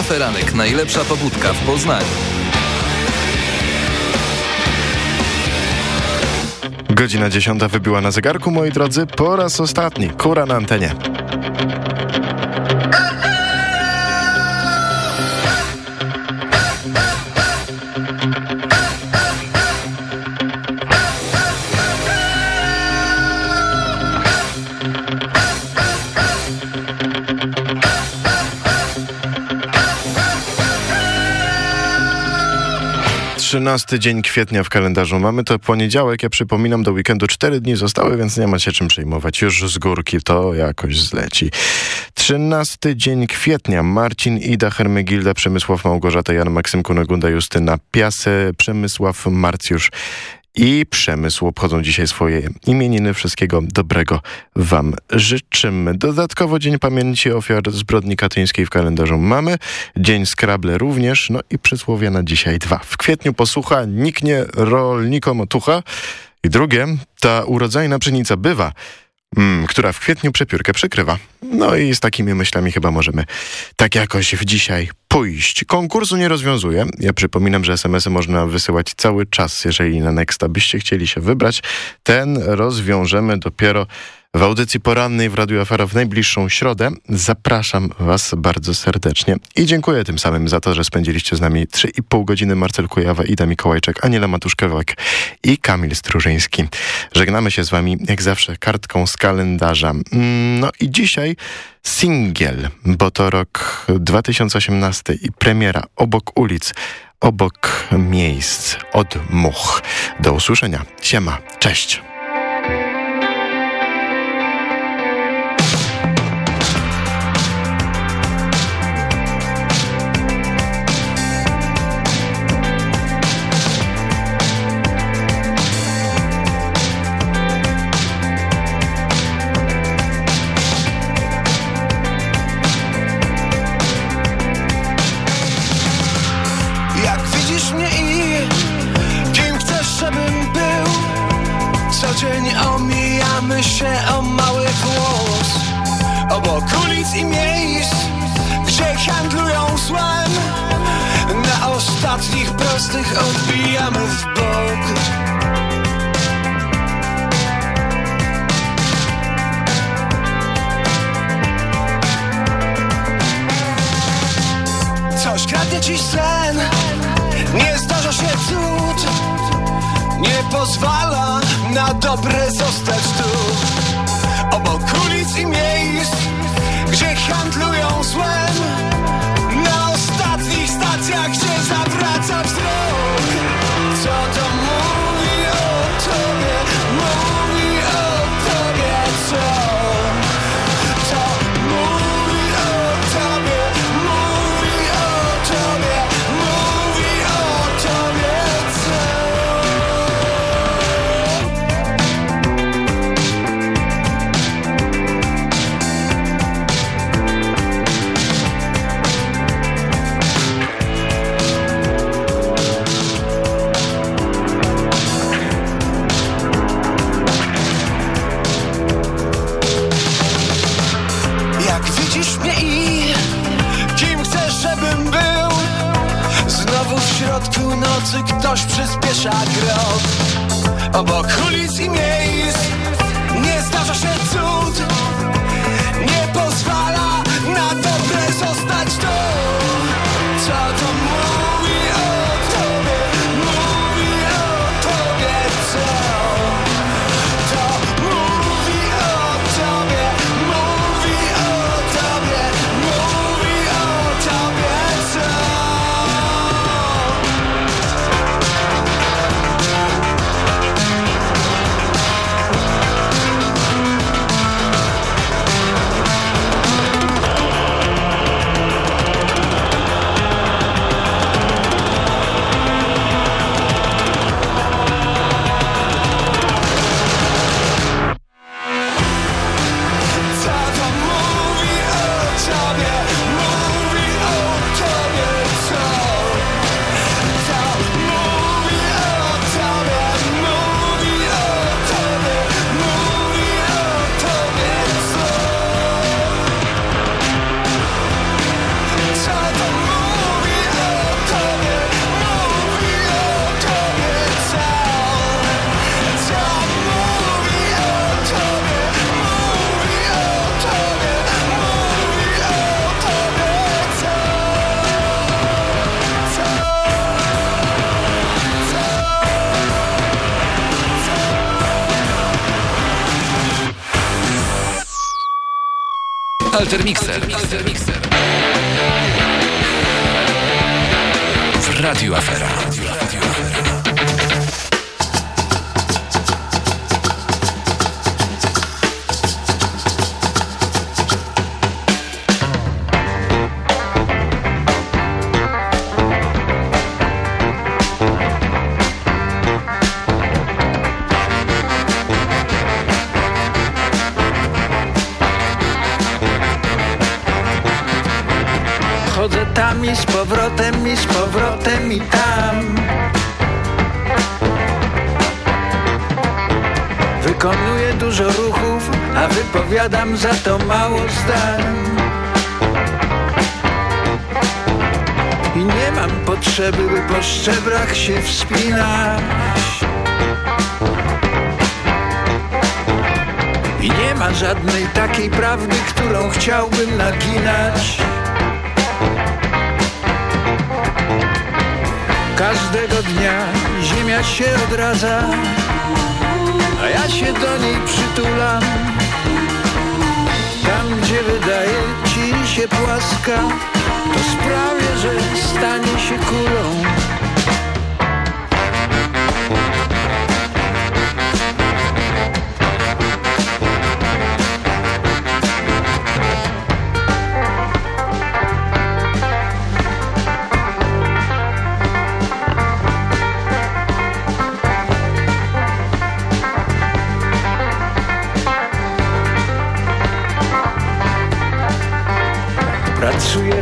Aferanek, najlepsza pobudka w Poznaniu. Godzina dziesiąta wybiła na zegarku, moi drodzy, po raz ostatni. Kura na antenie. 13 dzień kwietnia w kalendarzu. Mamy to poniedziałek, ja przypominam, do weekendu 4 dni zostały, więc nie ma się czym przejmować. Już z górki to jakoś zleci. 13 dzień kwietnia. Marcin, Ida, Hermegilda, Przemysław, Małgorzata, Jan, Maksym, Kunegunda, Justyna, Piasę, Przemysław, Marcjusz i Przemysł obchodzą dzisiaj swoje imieniny. Wszystkiego dobrego Wam życzymy. Dodatkowo Dzień Pamięci Ofiar Zbrodni Katyńskiej w kalendarzu mamy. Dzień Skrable również. No i przysłowie na dzisiaj dwa. W kwietniu posłucha, niknie rolnikom otucha. I drugie, ta urodzajna pszenica bywa która w kwietniu przepiórkę przykrywa. No i z takimi myślami chyba możemy tak jakoś w dzisiaj pójść. Konkursu nie rozwiązuję. Ja przypominam, że SMS-y można wysyłać cały czas, jeżeli na Nexta byście chcieli się wybrać. Ten rozwiążemy dopiero w audycji porannej w Radiu Afera w najbliższą środę. Zapraszam Was bardzo serdecznie i dziękuję tym samym za to, że spędziliście z nami 3,5 godziny Marcel Kujawa, Ida Mikołajczak, Aniela Matuszkowak i Kamil Strużyński. Żegnamy się z Wami jak zawsze kartką z kalendarza. Mm, no i dzisiaj singiel, bo to rok 2018 i premiera obok ulic obok miejsc od much. Do usłyszenia. Siema. Cześć. Na dobre zostać tu. Obok ulic i miejsc gdzie handlują złem ktoś przyspiesza krok Obok ulic i miejsc Nie zdarza się cud Nie pozwala na dobre zostać tu. Co to Alter Mixer. W Radio Afera. Chodzę z powrotem i tam. Wykonuję dużo ruchów, a wypowiadam za to mało zdań. I nie mam potrzeby, by po szczebrach się wspinać. I nie ma żadnej takiej prawdy, którą chciałbym naginać Każdego dnia ziemia się odradza, a ja się do niej przytulam. Tam, gdzie wydaje ci się płaska, to sprawię, że stanie się kulą.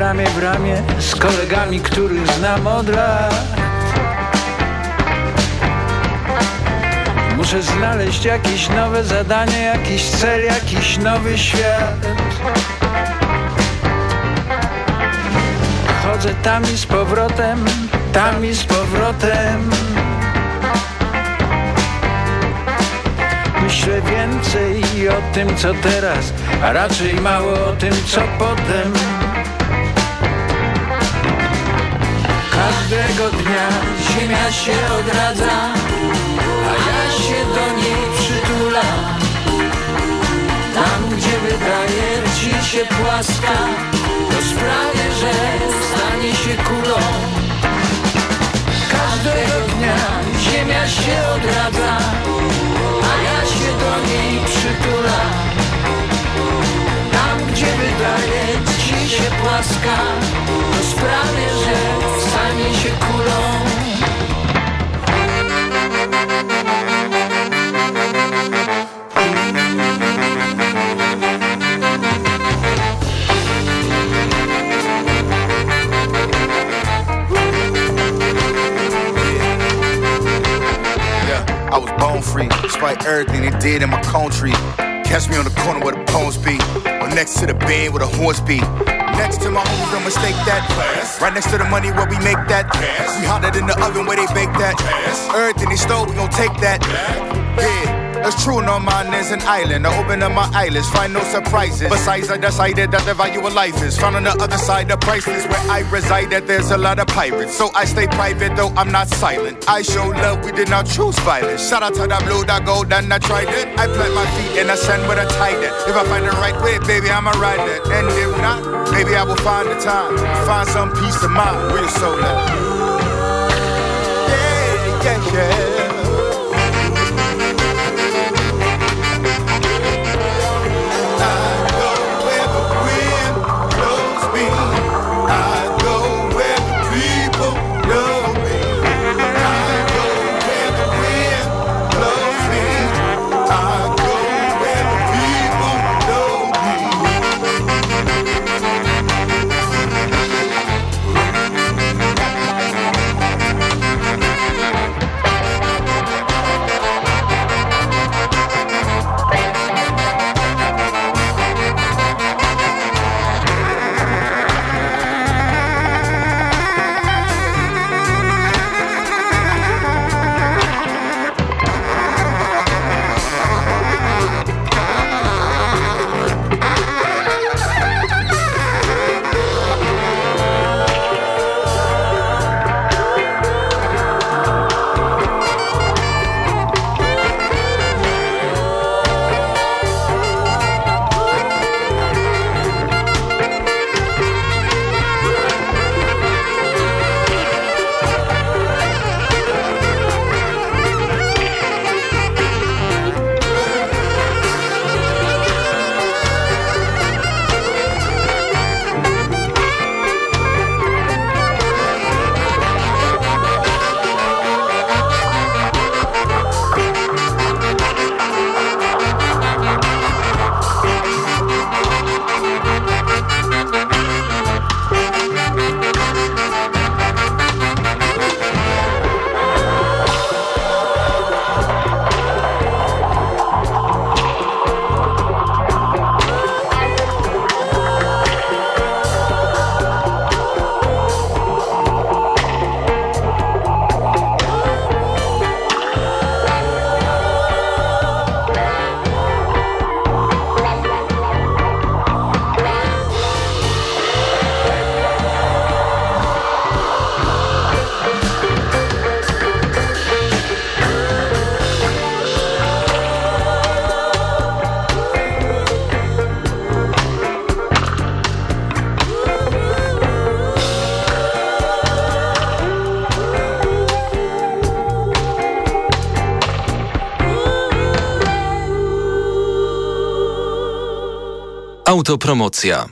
Ramię w ramię z kolegami, których znam od lat. Muszę znaleźć jakieś nowe zadanie, jakiś cel, jakiś nowy świat. Chodzę tam i z powrotem, tam i z powrotem. Myślę więcej o tym, co teraz, a raczej mało o tym, co potem. Każdego dnia ziemia się odradza, a ja się do niej przytulam. Tam, gdzie wydaje ci się płaska, to sprawię, że stanie się kulą. Każdego dnia ziemia się odradza, a ja się do niej przytulam. Gdzie wydaje ci się płaska, to że się kulą. I was born free, despite everything they did in my country. Catch me on the corner where the poems be, next to the band with a horse be. Next to my homies, don't mistake that. Right next to the money where we make that. We hotter than the oven where they bake that. Everything they stole, we gon' take that. Yeah. That's true, no man is an island. I open up my eyelids, find no surprises. Besides, I decided that the value of life is found on the other side of priceless. Where I reside, that there's a lot of pirates. So I stay private, though I'm not silent. I show love, we did not choose violence. Shout out to that blue, that gold, and tried it. I plant my feet in the sand where I tied. If I find the right way, baby, I'ma ride it. And if not, maybe I will find the time. Find some peace of mind. Where your soul Autopromocja.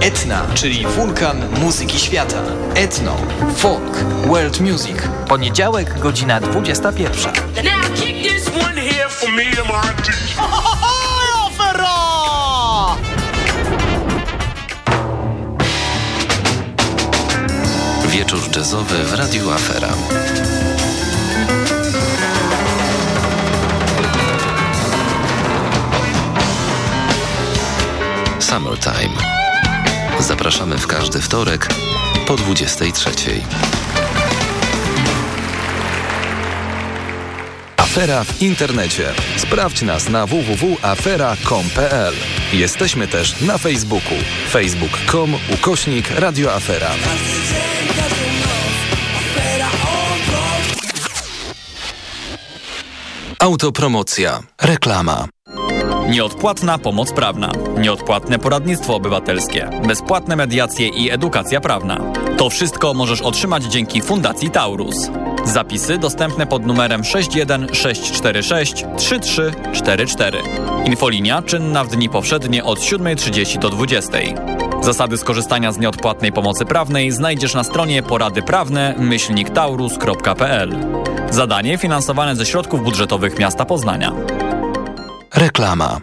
Etna, czyli wulkan muzyki świata. Etno, folk, world music. Poniedziałek, godzina 21. Now kick this one here for me and my teacher. Wieczór jazzowy w Radiu Afera. Summertime. Zapraszamy w każdy wtorek po 23. Afera w internecie. Sprawdź nas na www.afera.com.pl. Jesteśmy też na Facebooku. facebook.com ukośnik radioafera. Autopromocja. Reklama. Nieodpłatna pomoc prawna, nieodpłatne poradnictwo obywatelskie, bezpłatne mediacje i edukacja prawna. To wszystko możesz otrzymać dzięki Fundacji Taurus. Zapisy dostępne pod numerem 61646 3344. Infolinia czynna w dni powszednie od 7.30 do 20.00. Zasady skorzystania z nieodpłatnej pomocy prawnej znajdziesz na stronie poradyprawne myślniktaurus.pl. Zadanie finansowane ze środków budżetowych miasta Poznania. Reklama.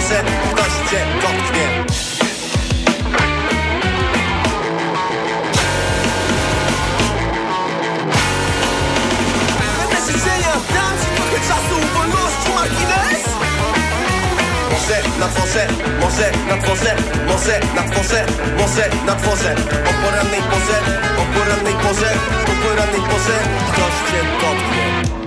może ktoś cię dotknie czasu, margines? Może na dworze, może na dworze, może na dworze, może na dworze. O porannej porze, o porannej porze, o porannej porze Ktoś cię dotknie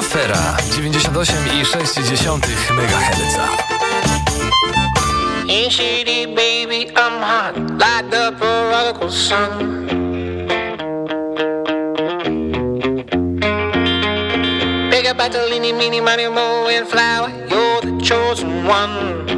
Afera 98,6 MHz. In shady baby, I'm hot, like the prodigal son. Pick up Bartolini, meeny, money, mo, and flower, you're the chosen one.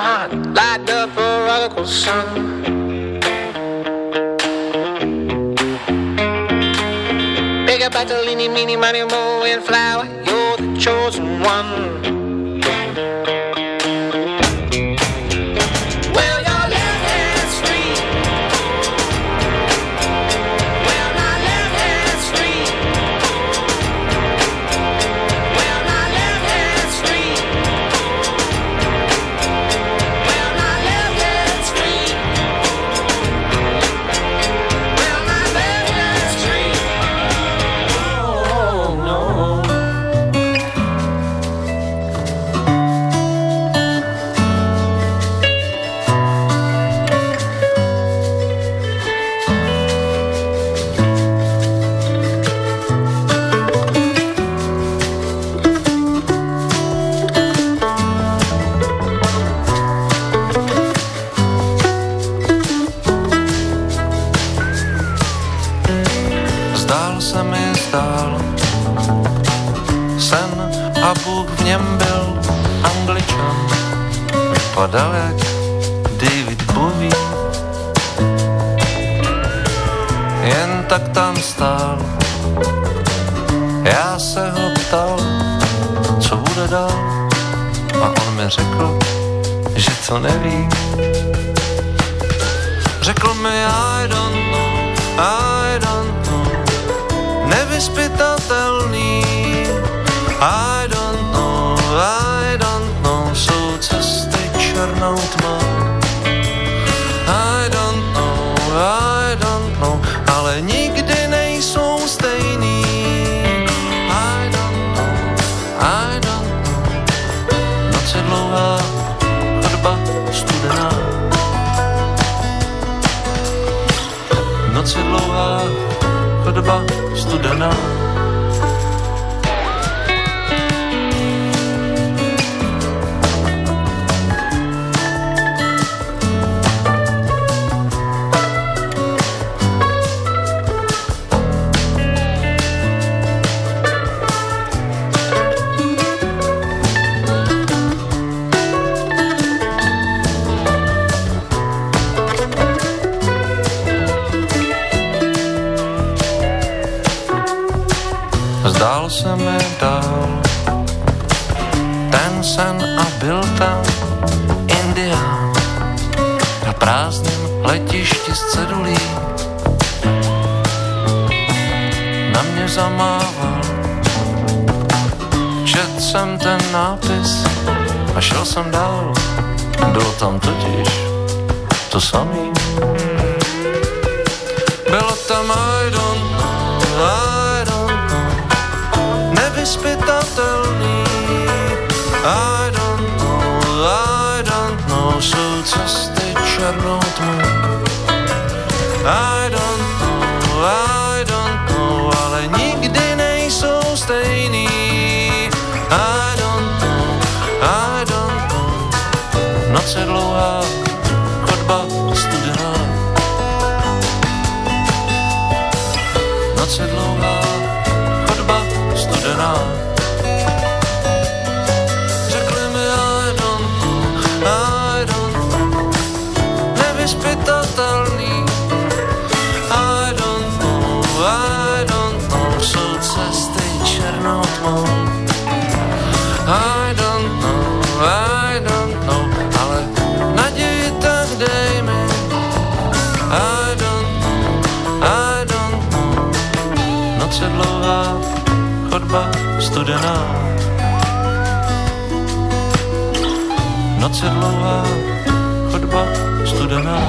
hot like the prodigal son. Big up a meeny, mini, money, mo, and flower. You're the chosen one. son avis. on. studená. Noc je dlouhá, chodba studená.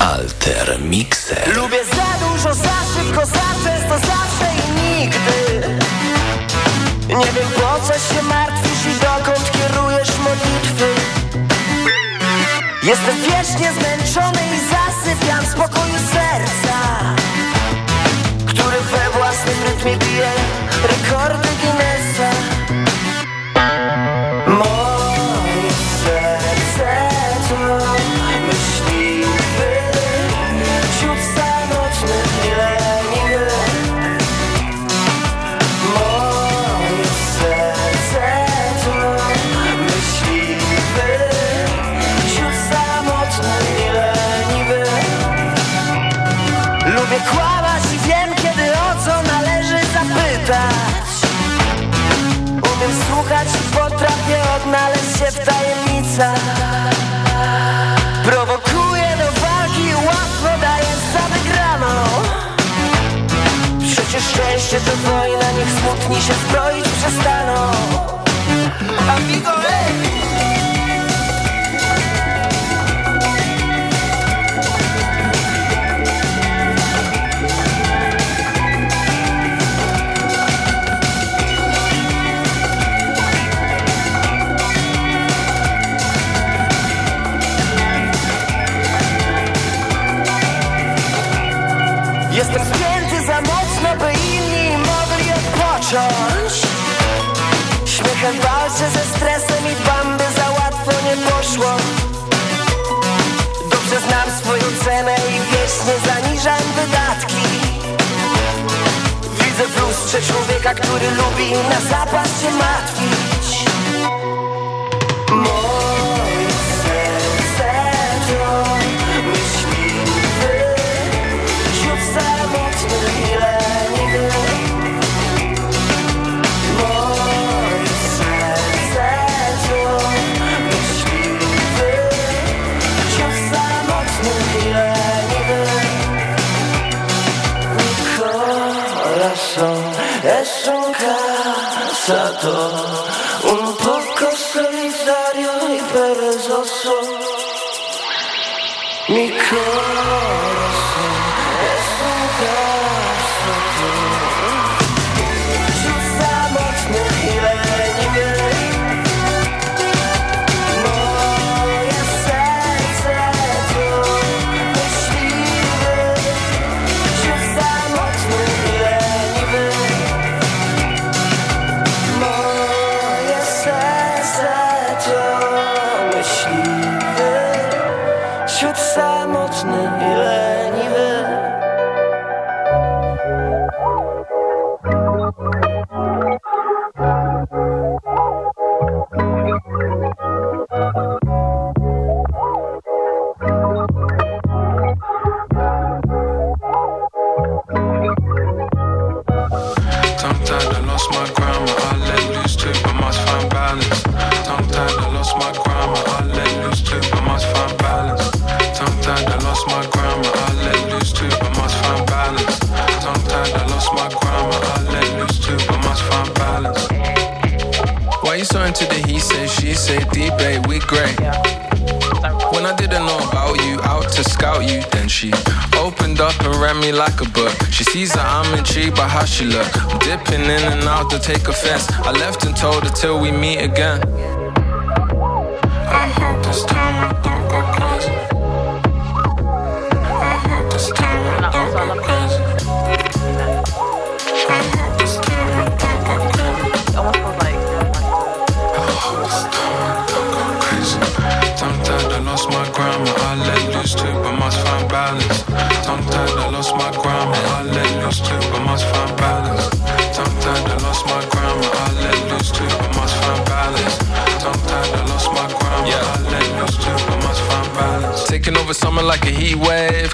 Alter Mixer. Lubię za dużo, za szybko, za często, zawsze i nigdy. Nie wiem po co się Wiecznie zmęczony i zasypiam w spokoju serca Który we własnym rytmie bije rekord. się to wojna, niech smutni się zbroić przestaną Amigo, ej! walczę ze stresem i dbam, by za łatwo nie poszło. Dobrze znam swoją cenę i wiecznie zaniżam wydatki. Widzę w lustrze człowieka, który lubi na zapas się could. Wśród samotnych ile how she look. Dipping in and out to take offense. I left and told her till we meet again.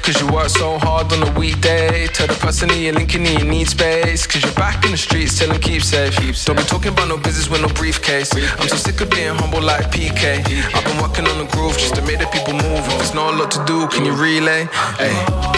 Cause you work so hard on a weekday. Tell the person that you're linking that you need space. Cause you're back in the streets, tell them keep safe. Keep safe. Don't be talking about no business with no briefcase. briefcase. I'm so sick of being humble like PK. PK. I've been working on the groove just to make the people move. If there's not a lot to do, can you relay? Hey.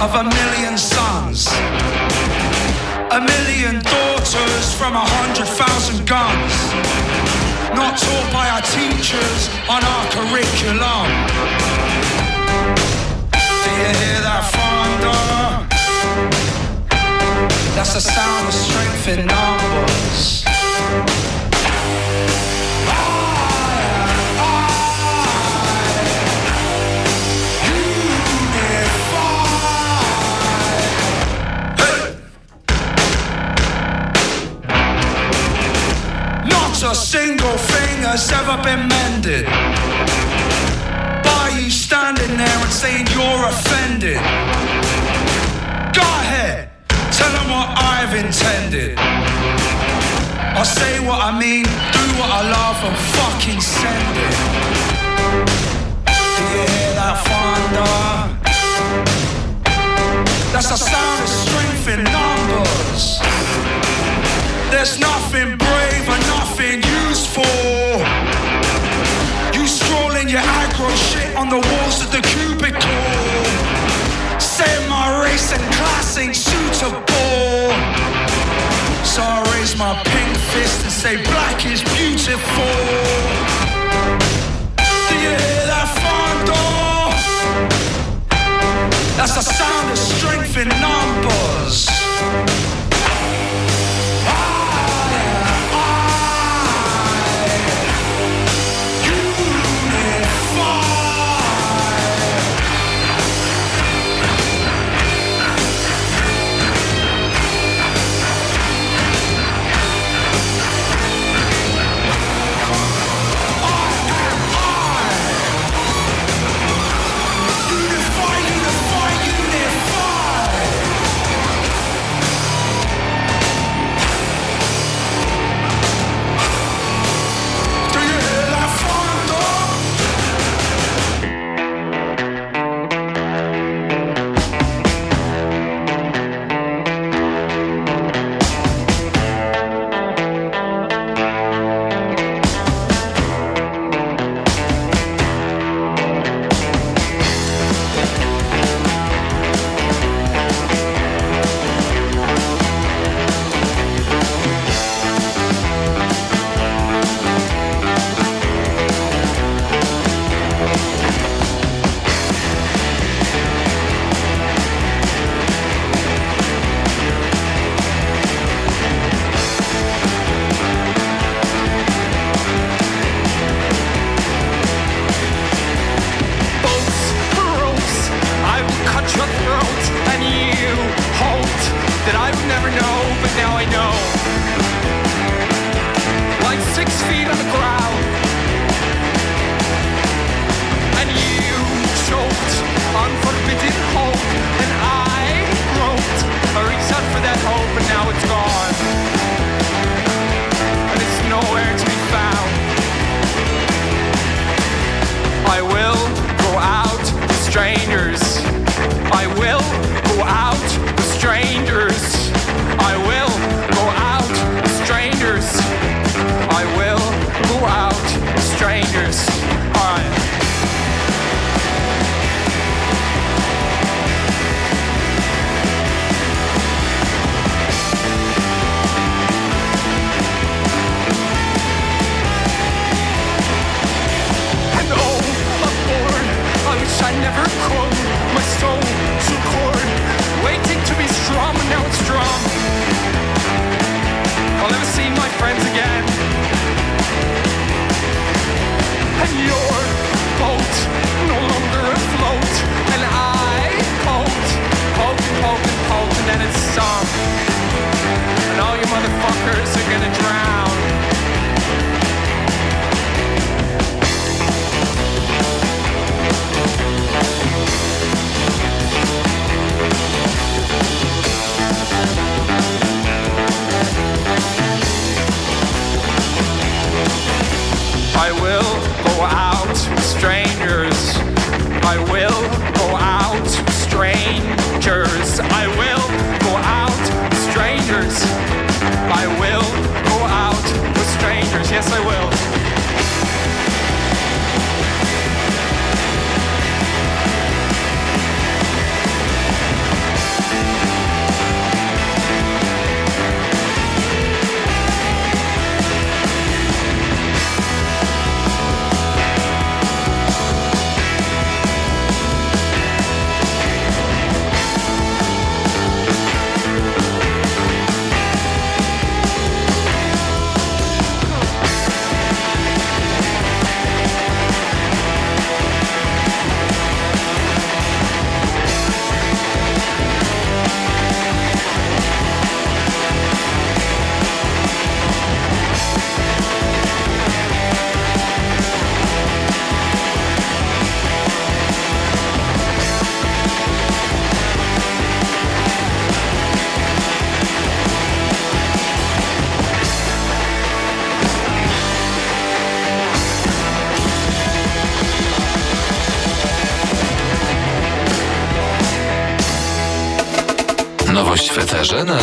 Of a million sons. A million daughters from a hundred thousand guns. Not taught by our teachers on our curriculum. Do you hear that thunder? That's the sound of strength in numbers. Been mended. By you standing there and saying you're offended. Go ahead, tell them what I've intended. I say what I mean, do what I love, and fucking send it. Do you hear that thunder? That's the sound of strength in numbers. There's nothing brave and nothing useful. You strolling your aggro shit on the walls of the cubicle. Saying my race and class ain't suitable. So I raise my pink fist and say black is beautiful. Do you hear that thunder? That's the sound of strength in numbers.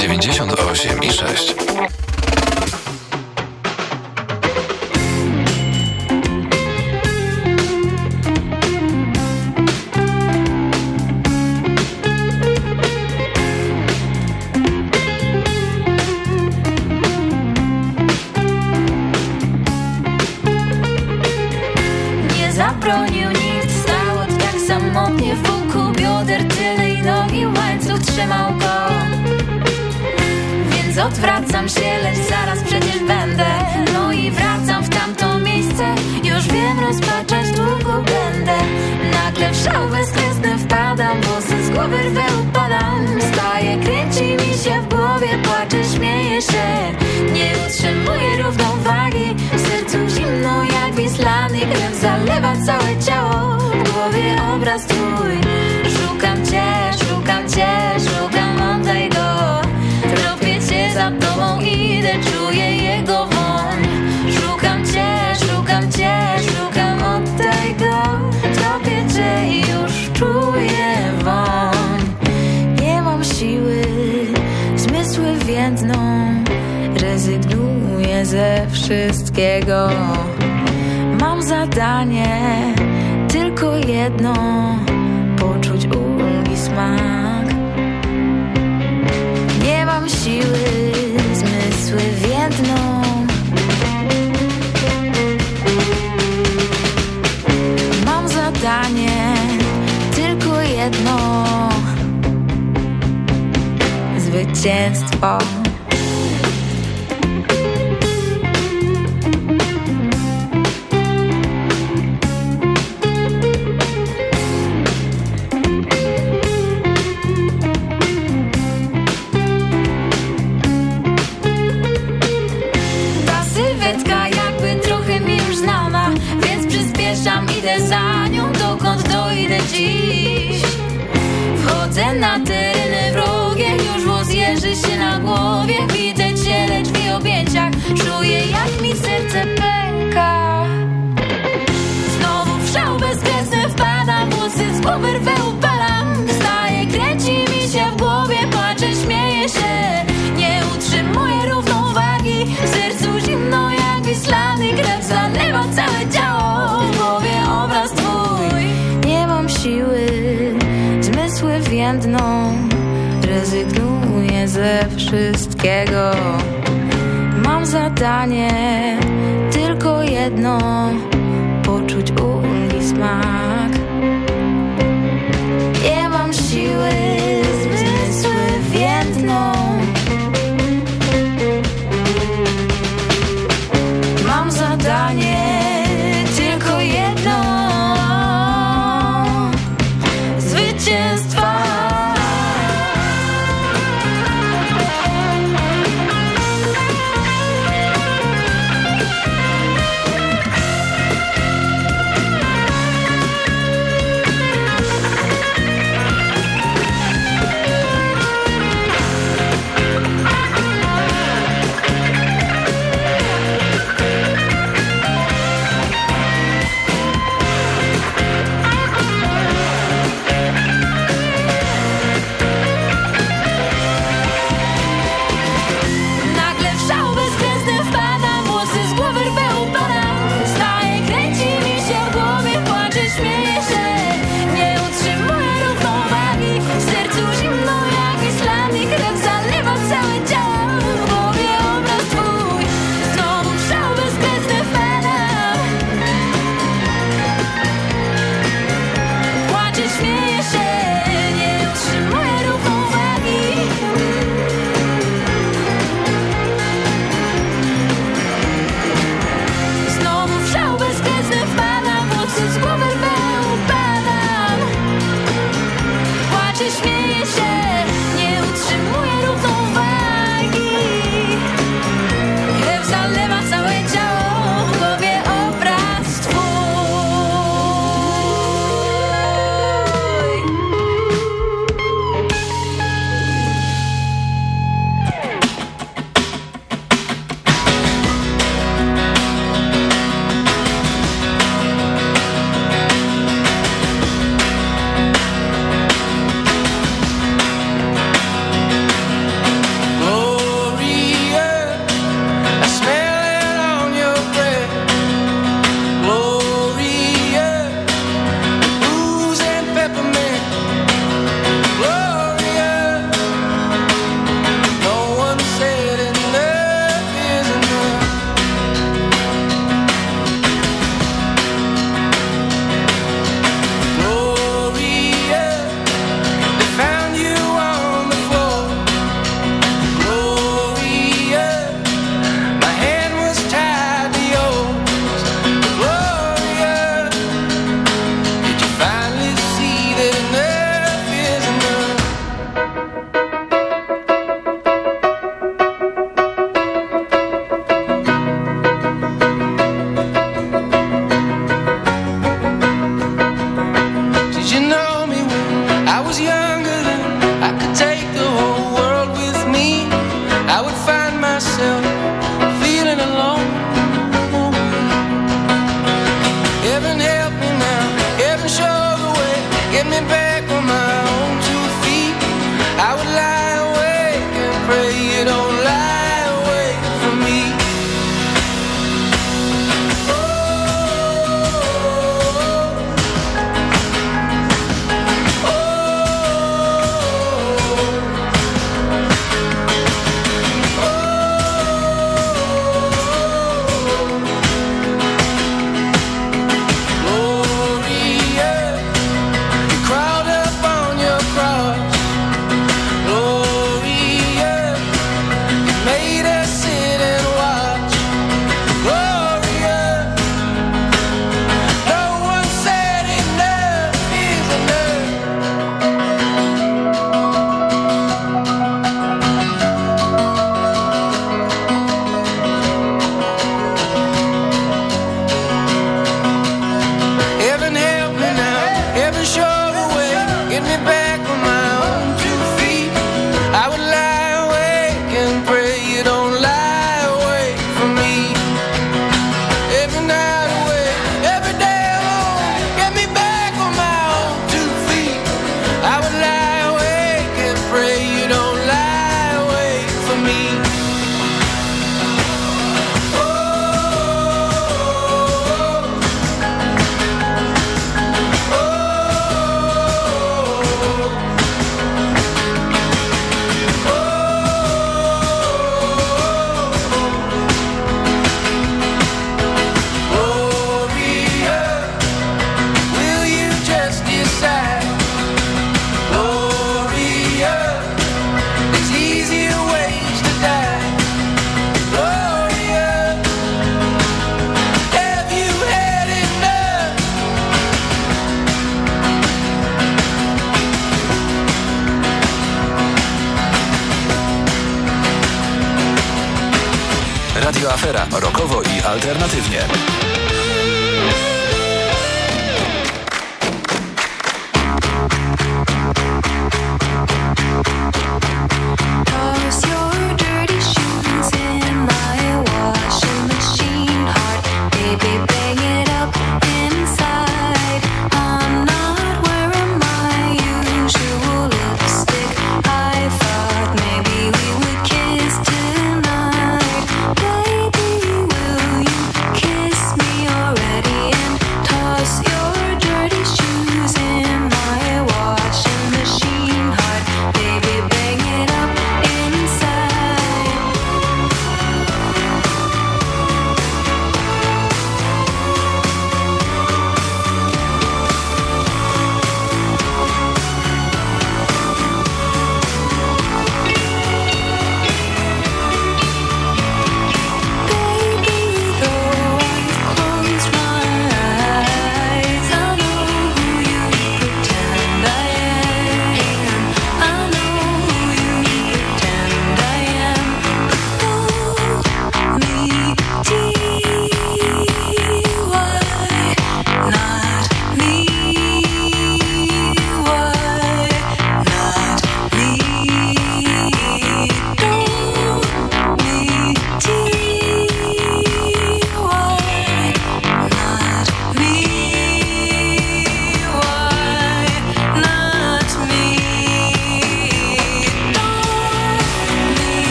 99 ze wszystkiego. Mam zadanie Tylko jedno Poczuć ulgi